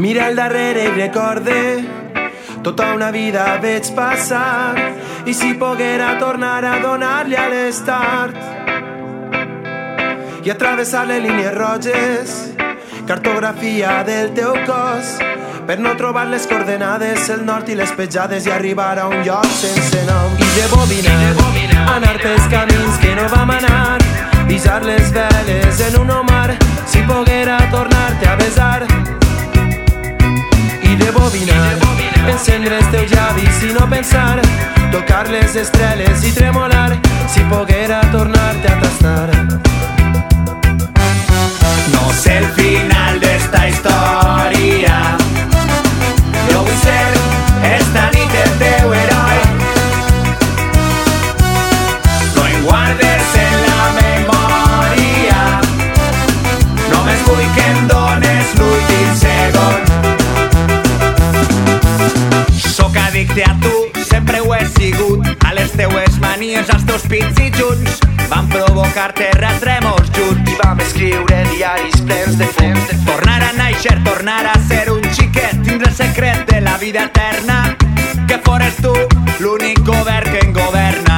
Mira al darrere i recorde. Tota una vida veig passar. I si poguera tornar a donar-li a l'estart. I atravessar les línies roges. Cartografia del teu cos. Per no trobar les coordenades, el nord i les petjades i arribar a un lloc sense nom. I de bobinar, anar pels camins que no vam anar. Pisar les veles en un omar si poguera tornar-te a besar i de bobinar, encendre els teus llavis i no pensar tocar les estrelles i tremolar si poguera tornar-te a tastar Addicte a tu, sempre ho he sigut. A les teues manies, als teus pits i junts Van provocar terratrèmols junts. I vam escriure diaris plens de fum. Tornar a néixer, tornar a ser un xiquet Tindre el secret de la vida eterna Que fores tu l'únic govern que en governa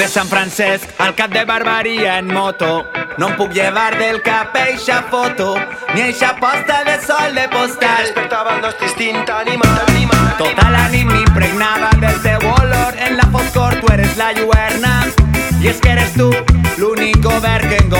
De Sant Francesc al cap de Barbaria en moto. No em puc llevar del cap eixa foto Ni eixa posta de sol de postal. Despertava el nostre instint animal, animal. Tota la nit m'impregnava del teu olor. En la foscor tu eres la lluerna I és que eres tu l'únic govern que en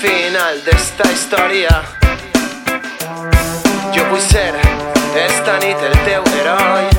Final d'esta història Jo vull ser esta nit el teu heroi